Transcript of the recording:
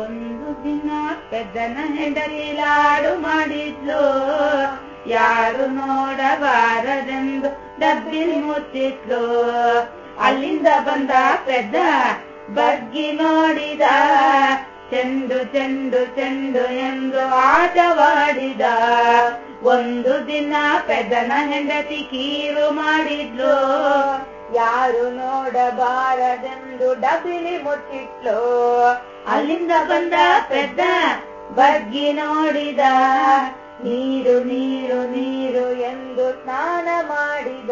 ಒಂದು ದಿನ ಪೆದ್ದನ ಹೆಡರಿಲಾಡು ಮಾಡಿದ್ಲು. ಯಾರು ನೋಡಬಾರದೆಂದು ಡಬ್ಬಿಲ್ ಮುತ್ತಿದ್ಲು ಅಲ್ಲಿಂದ ಬಂದ ಪೆದ್ದ ಬಗ್ಗಿ ನೋಡಿದ. ಚೆಂಡು ಚೆಂಡು ಚೆಂಡು ಎಂದು ಆಟವಾಡಿದ ಒಂದು ದಿನ ಪೆದ್ದನ ಹೆಂಡತಿ ಕೀರು ಮಾಡಿದ್ಲು. ಯಾರು ನೋಡಬಾರದೆಂದು ಡಬಿಲಿ ಮುಚ್ಚಿಟ್ಲು ಅಲ್ಲಿಂದ ಬಂದ ಪೆದ್ದ ಬಗ್ಗಿ ನೋಡಿದ ನೀರು ನೀರು ನೀರು ಎಂದು ಸ್ನಾನ ಮಾಡಿದ.